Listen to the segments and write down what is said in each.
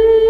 Ooh.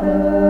Música